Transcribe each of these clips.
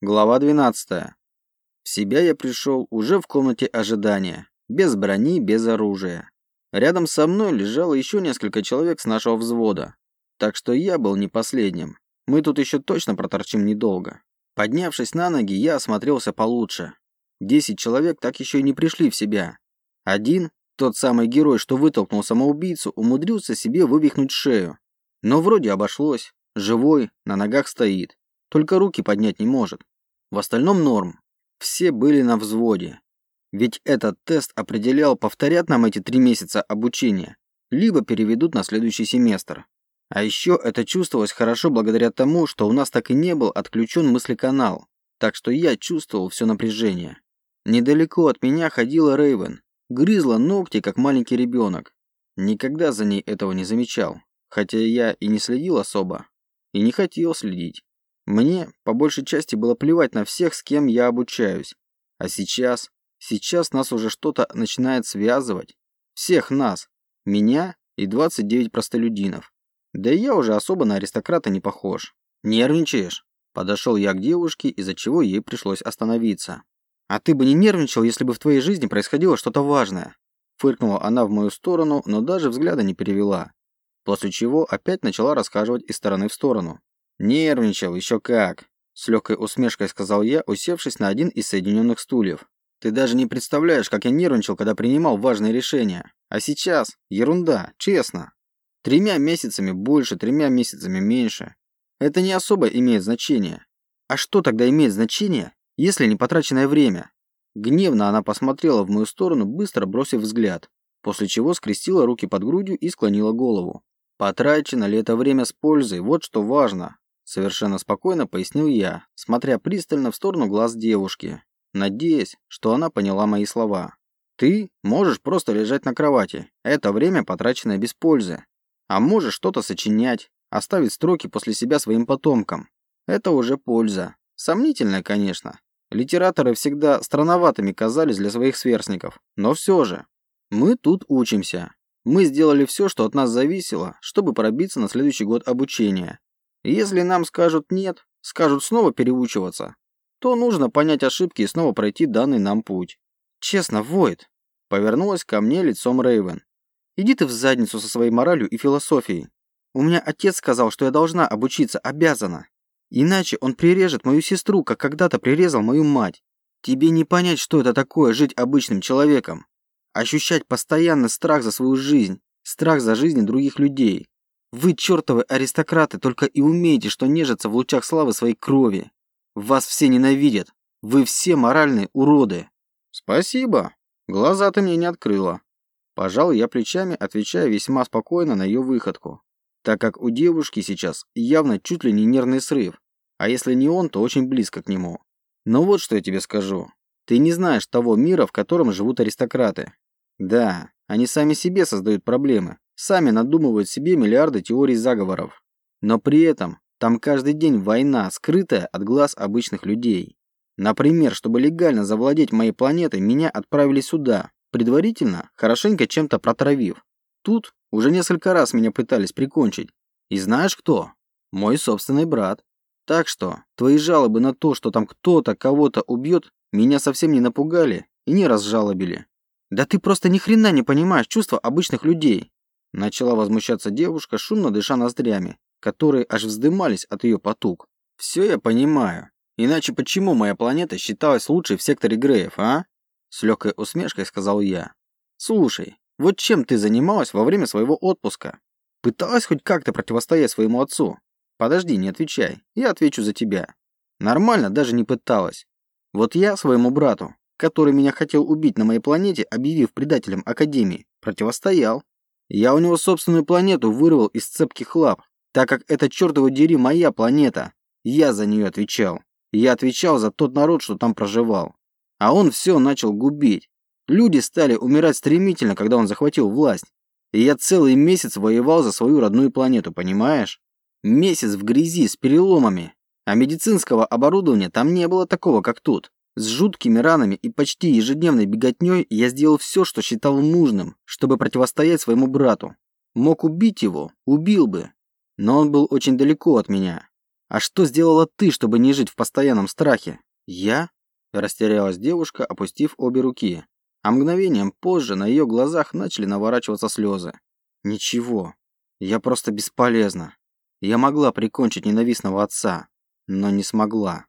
Глава 12. В себя я пришел уже в комнате ожидания, без брони, без оружия. Рядом со мной лежало еще несколько человек с нашего взвода, так что я был не последним. Мы тут еще точно проторчим недолго. Поднявшись на ноги, я осмотрелся получше. Десять человек так еще и не пришли в себя. Один, тот самый герой, что вытолкнул самоубийцу, умудрился себе вывихнуть шею. Но вроде обошлось. Живой, на ногах стоит. Только руки поднять не может. В остальном норм. Все были на взводе. Ведь этот тест определял, повторят нам эти три месяца обучения, либо переведут на следующий семестр. А еще это чувствовалось хорошо благодаря тому, что у нас так и не был отключен мыслеканал, так что я чувствовал все напряжение. Недалеко от меня ходила Рейвен, грызла ногти, как маленький ребенок. Никогда за ней этого не замечал, хотя я и не следил особо, и не хотел следить. Мне, по большей части, было плевать на всех, с кем я обучаюсь. А сейчас, сейчас нас уже что-то начинает связывать. Всех нас. Меня и 29 простолюдинов. Да и я уже особо на аристократа не похож. Нервничаешь? Подошел я к девушке, из-за чего ей пришлось остановиться. А ты бы не нервничал, если бы в твоей жизни происходило что-то важное. Фыркнула она в мою сторону, но даже взгляда не перевела. После чего опять начала расхаживать из стороны в сторону. «Нервничал, еще как!» С легкой усмешкой сказал я, усевшись на один из соединенных стульев. «Ты даже не представляешь, как я нервничал, когда принимал важные решения. А сейчас? Ерунда, честно. Тремя месяцами больше, тремя месяцами меньше. Это не особо имеет значение. А что тогда имеет значение, если не потраченное время?» Гневно она посмотрела в мою сторону, быстро бросив взгляд, после чего скрестила руки под грудью и склонила голову. Потрачено ли это время с пользой, вот что важно. Совершенно спокойно пояснил я, смотря пристально в сторону глаз девушки, надеясь, что она поняла мои слова. Ты можешь просто лежать на кровати. Это время потраченное без пользы. А можешь что-то сочинять, оставить строки после себя своим потомкам. Это уже польза. Сомнительная, конечно. Литераторы всегда странноватыми казались для своих сверстников. Но все же. Мы тут учимся. Мы сделали все, что от нас зависело, чтобы пробиться на следующий год обучения. Если нам скажут «нет», скажут снова переучиваться, то нужно понять ошибки и снова пройти данный нам путь. Честно, Войд, повернулась ко мне лицом Рейвен. Иди ты в задницу со своей моралью и философией. У меня отец сказал, что я должна обучиться, обязана. Иначе он прирежет мою сестру, как когда-то прирезал мою мать. Тебе не понять, что это такое жить обычным человеком. Ощущать постоянно страх за свою жизнь, страх за жизни других людей. Вы, чертовы аристократы, только и умеете, что нежиться в лучах славы своей крови. Вас все ненавидят. Вы все моральные уроды. Спасибо. Глаза ты мне не открыла. Пожал я плечами, отвечая весьма спокойно на ее выходку, так как у девушки сейчас явно чуть ли не нервный срыв, а если не он, то очень близко к нему. Но вот что я тебе скажу. Ты не знаешь того мира, в котором живут аристократы. Да, они сами себе создают проблемы, сами надумывают себе миллиарды теорий заговоров. Но при этом там каждый день война, скрытая от глаз обычных людей. Например, чтобы легально завладеть моей планетой, меня отправили сюда, предварительно, хорошенько чем-то протравив. Тут уже несколько раз меня пытались прикончить. И знаешь кто? Мой собственный брат. Так что, твои жалобы на то, что там кто-то кого-то убьет, меня совсем не напугали и не разжалобили. Да ты просто ни хрена не понимаешь чувства обычных людей. Начала возмущаться девушка, шумно дыша ноздрями, которые аж вздымались от ее потуг. «Все я понимаю. Иначе почему моя планета считалась лучшей в секторе Греев, а?» С легкой усмешкой сказал я. «Слушай, вот чем ты занималась во время своего отпуска? Пыталась хоть как-то противостоять своему отцу? Подожди, не отвечай. Я отвечу за тебя. Нормально даже не пыталась. Вот я своему брату, который меня хотел убить на моей планете, объявив предателем Академии, противостоял. Я у него собственную планету вырвал из цепких лап, так как это чертова дери моя планета. Я за нее отвечал. Я отвечал за тот народ, что там проживал. А он все начал губить. Люди стали умирать стремительно, когда он захватил власть. И я целый месяц воевал за свою родную планету, понимаешь? Месяц в грязи с переломами. А медицинского оборудования там не было такого, как тут. С жуткими ранами и почти ежедневной беготней я сделал все, что считал нужным, чтобы противостоять своему брату. Мог убить его, убил бы. Но он был очень далеко от меня. А что сделала ты, чтобы не жить в постоянном страхе? Я? Растерялась девушка, опустив обе руки. А мгновением позже на ее глазах начали наворачиваться слезы. Ничего. Я просто бесполезна. Я могла прикончить ненавистного отца, но не смогла.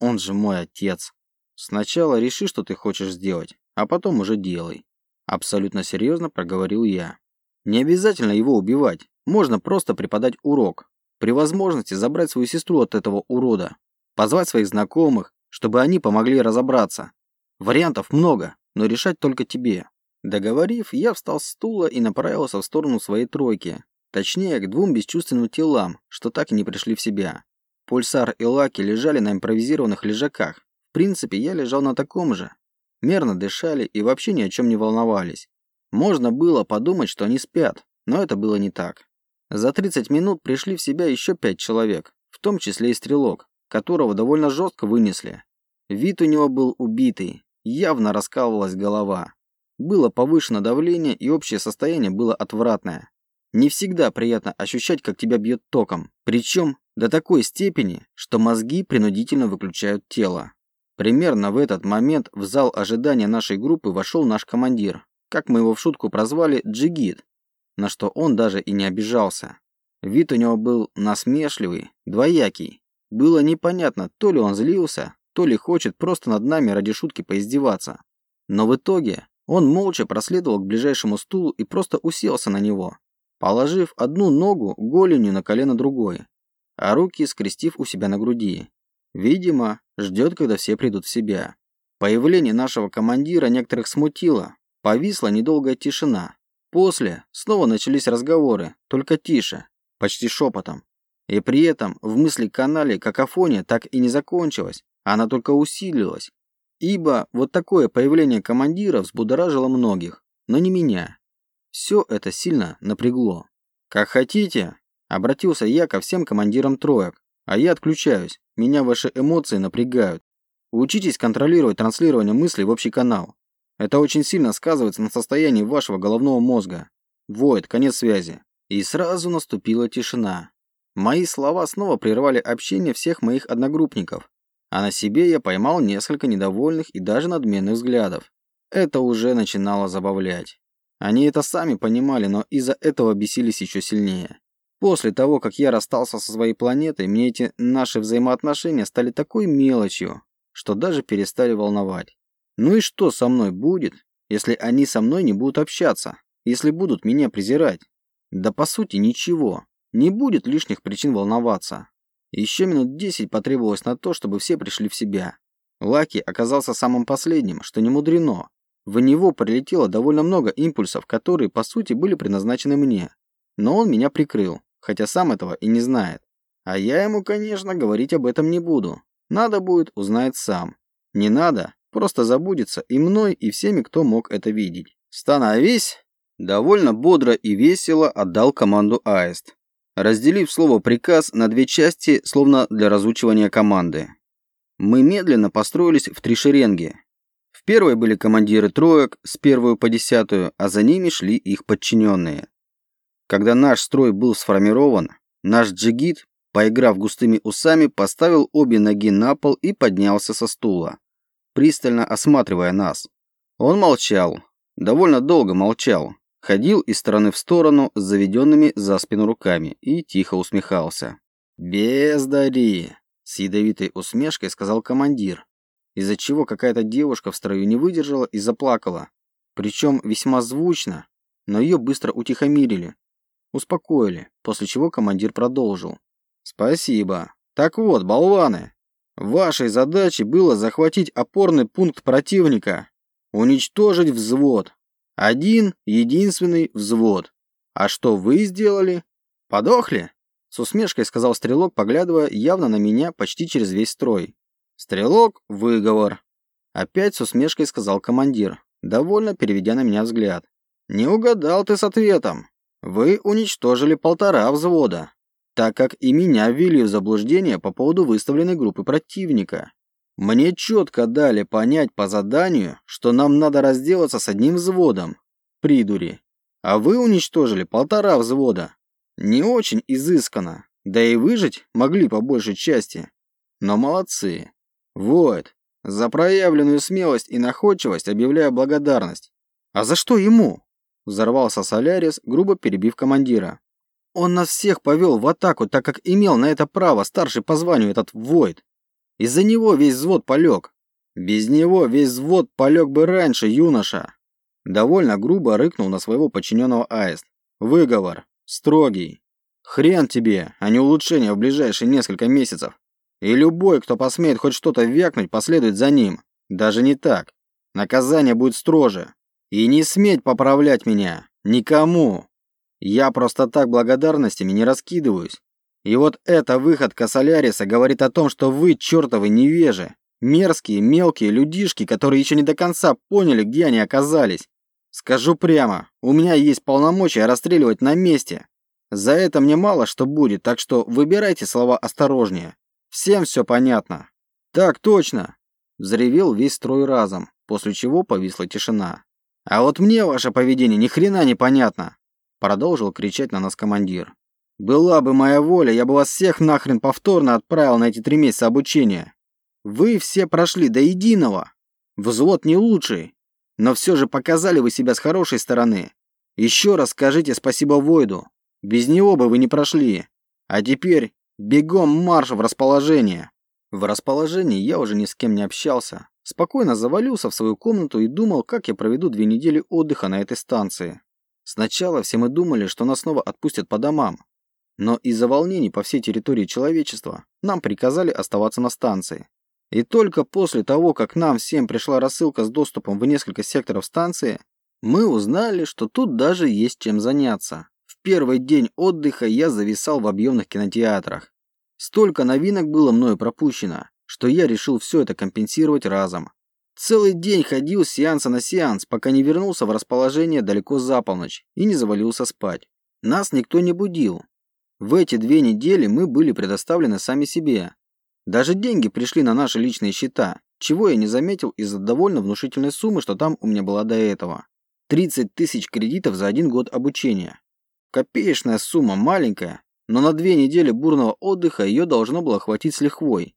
Он же мой отец. Сначала реши, что ты хочешь сделать, а потом уже делай. Абсолютно серьезно проговорил я. Не обязательно его убивать. Можно просто преподать урок. При возможности забрать свою сестру от этого урода. Позвать своих знакомых, чтобы они помогли разобраться. Вариантов много, но решать только тебе. Договорив, я встал с стула и направился в сторону своей тройки. Точнее, к двум бесчувственным телам, что так и не пришли в себя. Пульсар и Лаки лежали на импровизированных лежаках. Принципе, я лежал на таком же. Мерно дышали и вообще ни о чем не волновались. Можно было подумать, что они спят, но это было не так. За 30 минут пришли в себя еще пять человек, в том числе и стрелок, которого довольно жестко вынесли. Вид у него был убитый, явно раскалывалась голова. Было повышено давление и общее состояние было отвратное. Не всегда приятно ощущать, как тебя бьет током, причем до такой степени, что мозги принудительно выключают тело. Примерно в этот момент в зал ожидания нашей группы вошел наш командир, как мы его в шутку прозвали, Джигит, на что он даже и не обижался. Вид у него был насмешливый, двоякий. Было непонятно, то ли он злился, то ли хочет просто над нами ради шутки поиздеваться. Но в итоге он молча проследовал к ближайшему стулу и просто уселся на него, положив одну ногу голенью на колено другой, а руки скрестив у себя на груди. Видимо, ждет, когда все придут в себя. Появление нашего командира некоторых смутило, Повисла недолгая тишина. После снова начались разговоры, только тише, почти шепотом. И при этом в мысли-канале какофония так и не закончилась, она только усилилась. Ибо вот такое появление командира взбудоражило многих, но не меня. Все это сильно напрягло. «Как хотите», — обратился я ко всем командирам троек, «а я отключаюсь, меня ваши эмоции напрягают. Учитесь контролировать транслирование мыслей в общий канал. Это очень сильно сказывается на состоянии вашего головного мозга. Воет, конец связи. И сразу наступила тишина. Мои слова снова прервали общение всех моих одногруппников, а на себе я поймал несколько недовольных и даже надменных взглядов. Это уже начинало забавлять. Они это сами понимали, но из-за этого бесились еще сильнее. После того, как я расстался со своей планетой, мне эти наши взаимоотношения стали такой мелочью, что даже перестали волновать. Ну и что со мной будет, если они со мной не будут общаться, если будут меня презирать? Да по сути ничего. Не будет лишних причин волноваться. Еще минут десять потребовалось на то, чтобы все пришли в себя. Лаки оказался самым последним, что не мудрено. В него прилетело довольно много импульсов, которые, по сути, были предназначены мне. Но он меня прикрыл, хотя сам этого и не знает. А я ему, конечно, говорить об этом не буду. Надо будет, узнает сам. Не надо, Просто забудется и мной, и всеми, кто мог это видеть. «Становись!» Довольно бодро и весело отдал команду Аист, разделив слово «приказ» на две части, словно для разучивания команды. Мы медленно построились в три шеренги. В первой были командиры троек с первую по десятую, а за ними шли их подчиненные. Когда наш строй был сформирован, наш джигит, поиграв густыми усами, поставил обе ноги на пол и поднялся со стула пристально осматривая нас. Он молчал, довольно долго молчал, ходил из стороны в сторону с заведенными за спину руками и тихо усмехался. «Бездари!» – с ядовитой усмешкой сказал командир, из-за чего какая-то девушка в строю не выдержала и заплакала. Причем весьма звучно, но ее быстро утихомирили. Успокоили, после чего командир продолжил. «Спасибо. Так вот, болваны, Вашей задачей было захватить опорный пункт противника, уничтожить взвод. Один, единственный взвод. А что вы сделали? Подохли? С усмешкой сказал стрелок, поглядывая явно на меня почти через весь строй. Стрелок, выговор. Опять с усмешкой сказал командир, довольно переведя на меня взгляд. Не угадал ты с ответом. Вы уничтожили полтора взвода так как и меня ввели в заблуждение по поводу выставленной группы противника. Мне четко дали понять по заданию, что нам надо разделаться с одним взводом. Придури. А вы уничтожили полтора взвода. Не очень изысканно, Да и выжить могли по большей части. Но молодцы. Вот, за проявленную смелость и находчивость объявляю благодарность. А за что ему? Взорвался Солярис, грубо перебив командира. Он нас всех повел в атаку, так как имел на это право старший по званию этот Войд. Из-за него весь взвод полег. Без него весь взвод полег бы раньше, юноша. Довольно грубо рыкнул на своего подчиненного Аист. Выговор. Строгий. Хрен тебе, а не улучшение в ближайшие несколько месяцев. И любой, кто посмеет хоть что-то вякнуть, последует за ним. Даже не так. Наказание будет строже. И не сметь поправлять меня. Никому. Я просто так благодарностями не раскидываюсь. И вот эта выходка Соляриса говорит о том, что вы, чертовы невежи, мерзкие, мелкие людишки, которые еще не до конца поняли, где они оказались. Скажу прямо, у меня есть полномочия расстреливать на месте. За это мне мало что будет, так что выбирайте слова осторожнее. Всем все понятно. Так точно, взревел весь строй разом, после чего повисла тишина. А вот мне ваше поведение ни хрена не понятно, продолжил кричать на нас командир. Была бы моя воля, я бы вас всех нахрен повторно отправил на эти три месяца обучения. Вы все прошли до единого. Взвод не лучший, но все же показали вы себя с хорошей стороны. Еще раз скажите спасибо Войду. Без него бы вы не прошли. А теперь бегом марш в расположение. В расположении я уже ни с кем не общался. Спокойно завалился в свою комнату и думал, как я проведу две недели отдыха на этой станции. Сначала все мы думали, что нас снова отпустят по домам. Но из-за волнений по всей территории человечества нам приказали оставаться на станции. И только после того, как нам всем пришла рассылка с доступом в несколько секторов станции, мы узнали, что тут даже есть чем заняться. В первый день отдыха я зависал в объемных кинотеатрах. Столько новинок было мною пропущено, что я решил все это компенсировать разом. Целый день ходил с сеанса на сеанс, пока не вернулся в расположение далеко за полночь и не завалился спать. Нас никто не будил. В эти две недели мы были предоставлены сами себе, даже деньги пришли на наши личные счета, чего я не заметил из-за довольно внушительной суммы, что там у меня была до этого. 30 тысяч кредитов за один год обучения. Копеечная сумма, маленькая, но на две недели бурного отдыха ее должно было хватить с лихвой.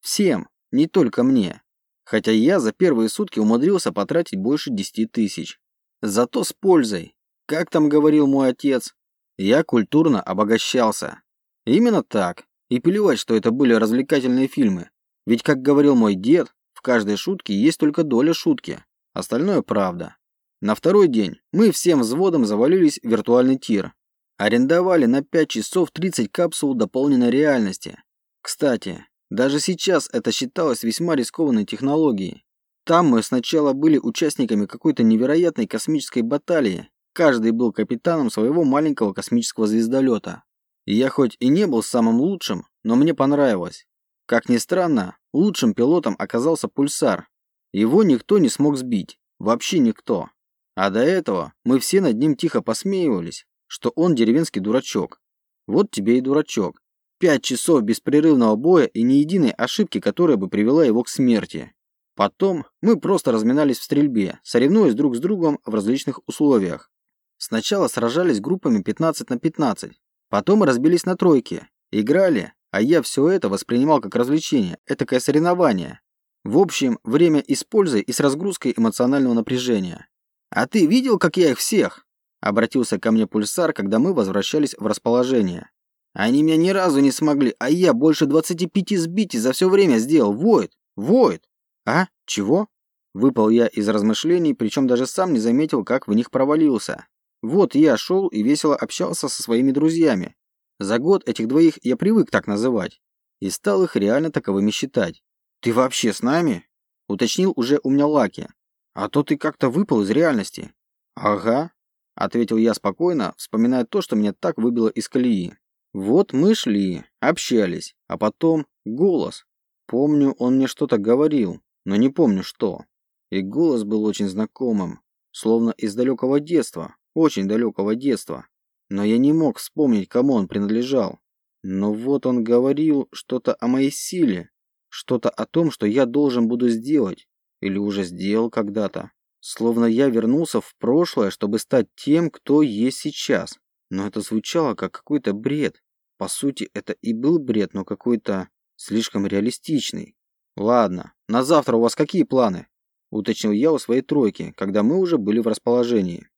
Всем, не только мне. Хотя я за первые сутки умудрился потратить больше 10 тысяч. Зато с пользой. Как там говорил мой отец, я культурно обогащался. Именно так. И плевать, что это были развлекательные фильмы. Ведь, как говорил мой дед, в каждой шутке есть только доля шутки. Остальное правда. На второй день мы всем взводом завалились в виртуальный тир. Арендовали на 5 часов 30 капсул дополненной реальности. Кстати, даже сейчас это считалось весьма рискованной технологией. Там мы сначала были участниками какой-то невероятной космической баталии. Каждый был капитаном своего маленького космического звездолета. Я хоть и не был самым лучшим, но мне понравилось. Как ни странно, лучшим пилотом оказался Пульсар. Его никто не смог сбить. Вообще никто. А до этого мы все над ним тихо посмеивались, что он деревенский дурачок. Вот тебе и дурачок. Пять часов беспрерывного боя и ни единой ошибки, которая бы привела его к смерти. Потом мы просто разминались в стрельбе, соревнуясь друг с другом в различных условиях. Сначала сражались группами 15 на 15, Потом разбились на тройки, играли, а я все это воспринимал как развлечение, этакое соревнование. В общем, время и с пользой, и с разгрузкой эмоционального напряжения. «А ты видел, как я их всех?» Обратился ко мне пульсар, когда мы возвращались в расположение. «Они меня ни разу не смогли, а я больше 25 сбитий за все время сделал. Войд! Войд!» «А? Чего?» Выпал я из размышлений, причем даже сам не заметил, как в них провалился. Вот я шел и весело общался со своими друзьями. За год этих двоих я привык так называть. И стал их реально таковыми считать. «Ты вообще с нами?» Уточнил уже у меня Лаки. «А то ты как-то выпал из реальности». «Ага», — ответил я спокойно, вспоминая то, что меня так выбило из колеи. Вот мы шли, общались, а потом голос. Помню, он мне что-то говорил, но не помню что. И голос был очень знакомым, словно из далекого детства, очень далекого детства. Но я не мог вспомнить, кому он принадлежал. Но вот он говорил что-то о моей силе, что-то о том, что я должен буду сделать, или уже сделал когда-то. Словно я вернулся в прошлое, чтобы стать тем, кто есть сейчас. Но это звучало как какой-то бред. По сути, это и был бред, но какой-то слишком реалистичный. Ладно, на завтра у вас какие планы? Уточнил я у своей тройки, когда мы уже были в расположении.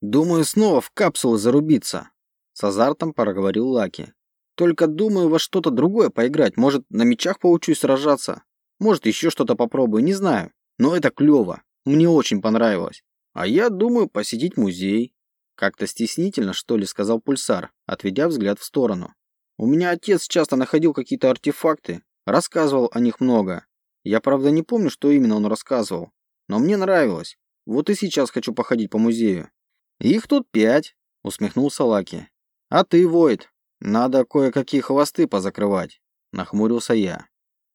Думаю, снова в капсулы зарубиться. С азартом проговорил Лаки. Только думаю во что-то другое поиграть. Может, на мечах поучусь сражаться. Может, еще что-то попробую, не знаю. Но это клево. Мне очень понравилось. А я думаю посетить музей. Как-то стеснительно, что ли, сказал Пульсар, отведя взгляд в сторону. У меня отец часто находил какие-то артефакты, рассказывал о них много. Я, правда, не помню, что именно он рассказывал, но мне нравилось. Вот и сейчас хочу походить по музею. Их тут пять, усмехнулся Лаки. А ты, Войд, надо кое-какие хвосты позакрывать, нахмурился я.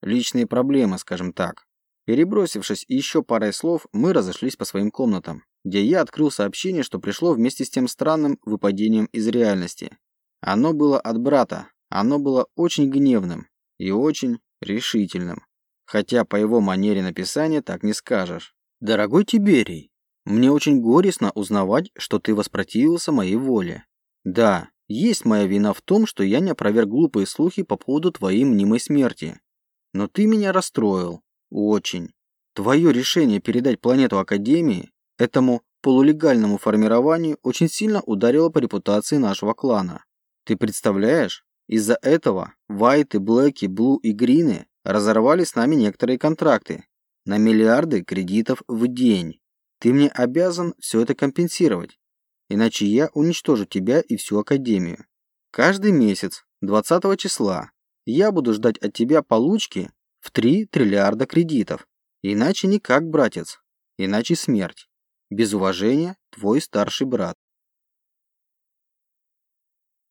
Личные проблемы, скажем так. Перебросившись еще парой слов, мы разошлись по своим комнатам, где я открыл сообщение, что пришло вместе с тем странным выпадением из реальности. Оно было от брата, оно было очень гневным и очень решительным. Хотя по его манере написания так не скажешь. «Дорогой Тиберий, мне очень горестно узнавать, что ты воспротивился моей воле. Да, есть моя вина в том, что я не опроверг глупые слухи по поводу твоей мнимой смерти. Но ты меня расстроил. Очень. Твое решение передать планету Академии этому полулегальному формированию очень сильно ударило по репутации нашего клана. Ты представляешь, из-за этого Вайты, Блэки, Блу и Грины разорвали с нами некоторые контракты на миллиарды кредитов в день. Ты мне обязан все это компенсировать, иначе я уничтожу тебя и всю Академию. Каждый месяц, 20 числа, я буду ждать от тебя получки в 3 триллиарда кредитов. Иначе никак, братец. Иначе смерть. Без уважения, твой старший брат.